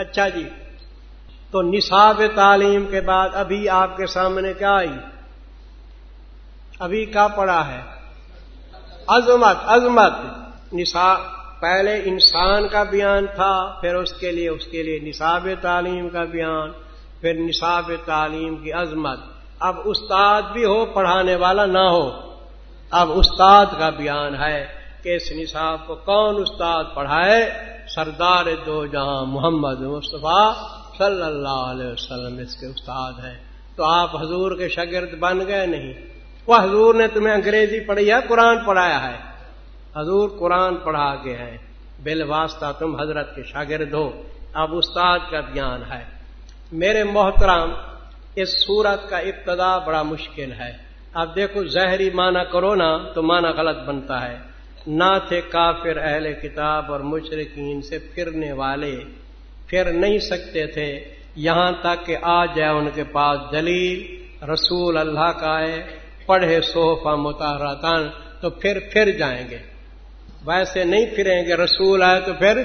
اچھا جی۔ تو نصاب تعلیم کے بعد ابھی آپ کے سامنے کیا آئی؟ ابھی کیا پڑا ہے؟ عظمت عظمت۔ نصاب، پہلے انسان کا بیان تھا، پھر اس کے لیے، اس کے لیے نصاب تعلیم کا بیان، پھر نصاب تعلیم کی عظمت۔ اب استاد بھی ہو، پڑھانے والا نہ ہو۔ اب استاد کا بیان ہے کہ اس نصاب کو کون استاد پڑھائے؟ سردار دو جہاں محمد مصطفیٰ صلی اللہ علیہ وسلم اس کے استاد ہیں۔ تو آپ حضور کے شاگرد بن گئے نہیں۔ وہ حضور نے تمہیں انگریزی پڑھی ہے، قرآن پڑھایا ہے۔ حضور قرآن پڑھا کے ہیں۔ بل واسطہ تم حضرت کے شاگرد ہو۔ اب استاد کا بیان ہے۔ میرے محترام اس سورت کا ابتدا بڑا مشکل ہے۔ اب دیکھو، زہری معنی کرو نا تو معنی غلط بنتا ہے۔ نہ تھے کافر اہل کتاب اور مشرقین سے پھرنے والے، پھر نہیں سکتے تھے۔ یہاں تک کہ آ جائے ان کے پاس دلیل، رسول اللہ کا ہے، پڑھے صوفہ متحراتان تو پھر پھر جائیں گے۔ ویسے نہیں پھریں گے، رسول آئے تو پھر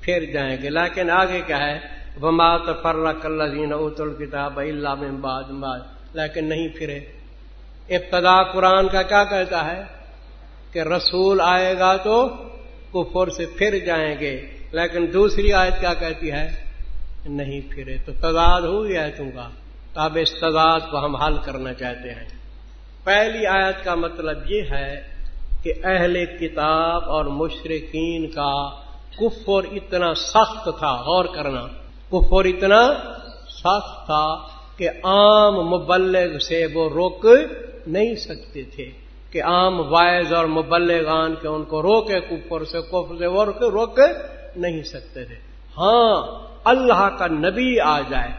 پھر جائیں گے۔ لیکن آگے کیا ہے؟ بمات فرق اللہ ات الکتاب اللہ میں بعد بعد لیکن نہیں پھرے۔ ابتدا قرآن کا کیا کہتا ہے؟ کہ رسول آئے گا تو کفر سے پھر جائیں گے۔ لیکن دوسری آیت کیا کہتی ہے؟ نہیں پھرے تو تضاد ہو گیا ہے تم کا۔ تب اس تضاد کو ہم حل کرنا چاہتے ہیں۔ پہلی آیت کا مطلب یہ ہے کہ اہل کتاب اور مشرقین کا کفر اتنا سخت تھا۔ اور کرنا، کفر اتنا سخت تھا کہ عام مبلغ سے وہ روک نہیں سکتے تھے۔ کہ عام وائز اور مبلغان کے ان کو روکے، کفر سے کفر سے وہ روک نہیں سکتے تھے۔ ہاں اللہ کا نبی آ جائے،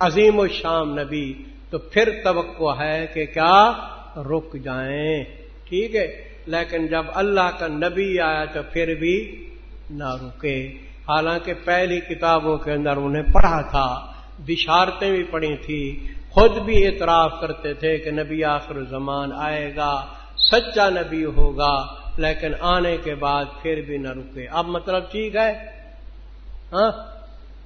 عظیم و شام نبی، تو پھر توقع ہے کہ کیا؟ رک جائیں۔ ٹھیک ہے، لیکن جب اللہ کا نبی آیا تو پھر بھی نہ رکے۔ حالانکہ پہلی کتابوں کے اندر انہیں پڑھا تھا، بشارتیں بھی پڑھی تھی۔ خود بھی اعتراف کرتے تھے کہ نبی آخر زمان آئے گا۔ سچا نبی ہوگا، لیکن آنے کے بعد پھر بھی نہ رکے۔ اب مطلب ٹھیک ہے؟ ہاں؟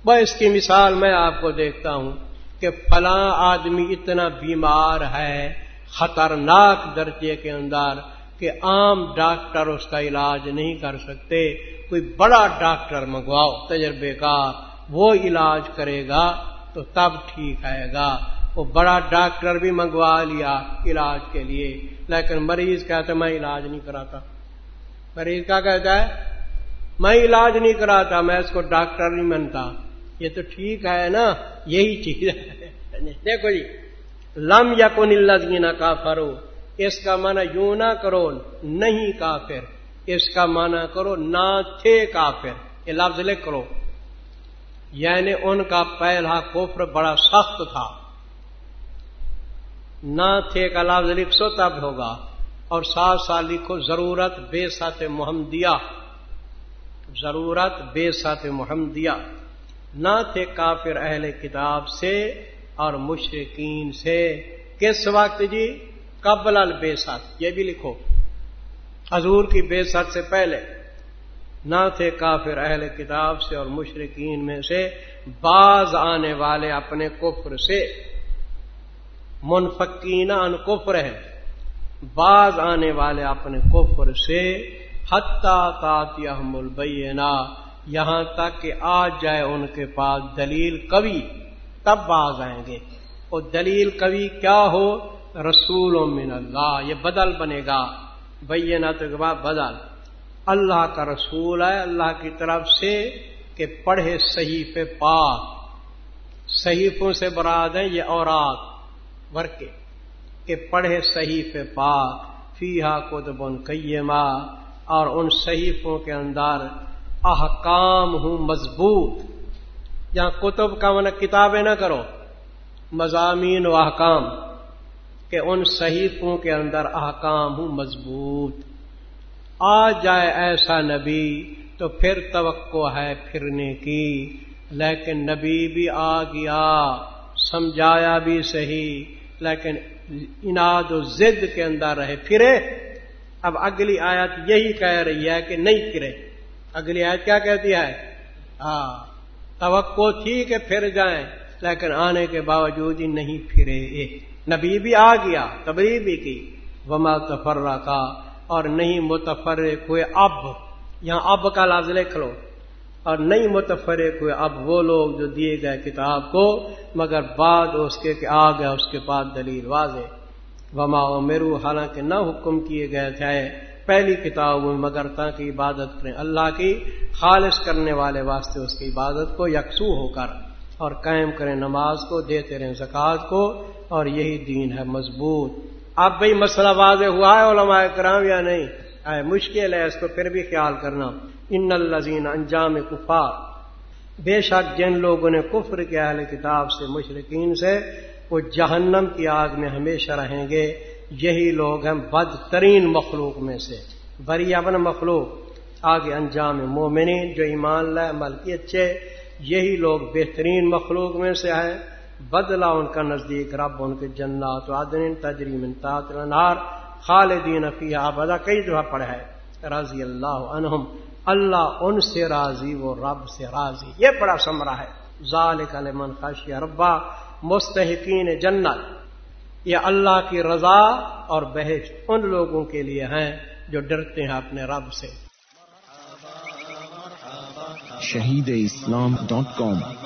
بس اس کی مثال میں آپ کو دیکھتا ہوں کہ فلاں آدمی اتنا بیمار ہے، خطرناک درجے کے اندر کہ عام ڈاکٹر اس کا علاج نہیں کر سکتے۔ کوئی بڑا ڈاکٹر منگواؤ، تجربے کا وہ علاج کرے گا تو تب ٹھیک آئے گا۔ وہ بڑا ڈاکٹر بھی منگوا لیا علاج کے لیے۔ لیکن مریض کہتا میں علاج نہیں کراتا۔ مریض کیا کہتا ہے؟ میں علاج نہیں کراتا، میں اس کو ڈاکٹر نہیں منتا یہ تو ٹھیک ہے نا، یہی چیز ہے۔ دیکھو جی لم یا کون اللہ کا فرو اس کا معنی یوں نہ کرو، نہیں کافر۔ اس کا معنی کرو، نہ تھے کافر۔ یہ لفظ لکھ کرو۔ یعنی ان کا پہلا کفر بڑا سخت تھا۔ نہ تھے کا لفظ لکھ سو تب ہوگا۔ اور ساتھ ساتھ لکھو، ضرورت بے سات محمدیہ۔ ضرورت بے سات محمدیہ۔ نہ تھے کافر اہل کتاب سے اور مشرقین سے۔ کس وقت جی؟ قبل البے سات یہ بھی لکھو۔ حضور کی بے ست سے پہلے۔ نہ تھے کافر اہل کتاب سے اور مشرقین میں سے۔ باز آنے والے اپنے کفر سے۔ منفقین ان کفر ہے باز آنے والے اپنے کفر سے حتہ تاطیہ البینہ، یہاں تک کہ آ جائے ان کے پاس دلیل کبھی، تب باز آئیں گے۔ وہ دلیل کبھی کیا ہو؟ رسول من اللہ، یہ بدل بنے گا۔ بینات کے بعد بدل۔ اللہ کا رسول ہے، اللہ کی طرف سے کہ پڑھے صحیح پاک۔ صحیفوں سے براد ہیں، یہ اورات۔ ورکے کہ پڑھے صحیح پاک فیحا کتب ان کیما اور ان صحیفوں کے اندر احکام ہوں مضبوط۔ جہاں کتب کا من کتابیں نہ کرو، مضامین و احکام، کہ ان صحیفوں کے اندر احکام ہوں مضبوط۔ آ جائے ایسا نبی تو پھر توقع ہے پھرنے کی، لیکن نبی بھی آ گیا، سمجھایا بھی صحیح لیکن اناد و ضد کے اندر رہے، پھرے۔ اب اگلی آیت یہی کہہ رہی ہے کہ نہیں پھرے۔ اگلی آیت کیا کہتی ہے؟ ہاں توقع تھی کہ پھر جائیں، لیکن آنے کے باوجود ہی نہیں پھرے۔ نبی بھی آ گیا تبری بھی کی۔ وما تفرہ کا اور نہیں متفرق ہوئے اب۔ یہاں اب کا لفظ لکھ لو اور نہیں متفرق ہوئے۔ اب وہ لوگ جو دیے گئے کتاب کو، مگر بعد اس کے کہ آ گیا، اس کے بعد دلیل واضح۔ وما و میرو حالانکہ نہ حکم کیے گئے تھے پہلی کتاب میں، مگر کی عبادت کریں۔ اللہ کی خالص کرنے والے واسطے اس کی عبادت کو یکسو ہو کر اور قائم کریں۔ نماز کو، دیتے رہیں۔ زکوٰۃ کو، اور یہی دین ہے مضبوط۔ اب بھائی مسئلہ واضح ہوا ہے علماء کرام یا نہیں؟ آئے مشکل ہے اس کو پھر بھی خیال کرنا۔ ان الزین انجام کفار بے شک جن لوگوں نے کفر کے اہل کتاب سے مشرقین سے وہ جہنم کی آگ میں ہمیشہ رہیں گے۔ یہی لوگ ہیں بدترین مخلوق میں سے بری ابن مخلوق، آگے انجام مومنین جو ایمان لائے، عمل کی اچھے۔ یہی لوگ بہترین مخلوق میں سے ہیں۔ بدلا ان کا نزدیک رب، ان کے جنات عدن تجریم انتار خالدین فی آبدا کئی دفعہ پڑھا ہے، رضی اللہ عنہم اللہ ان سے راضی، وہ رب سے راضی۔ یہ بڑا سمرا ہے۔ ذالک لمن خشی ربا مستحقین جنت۔ یہ اللہ کی رضا اور بحث ان لوگوں کے لیے ہیں جو ڈرتے ہیں اپنے رب سے۔ شہید اسلام ڈاٹ کام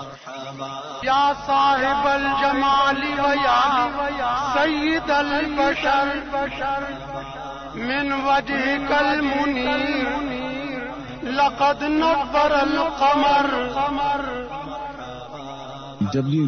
یا صاحب الجمال سید البشر من وجہ کل منیر لقد نبر القمر۔ ڈبلو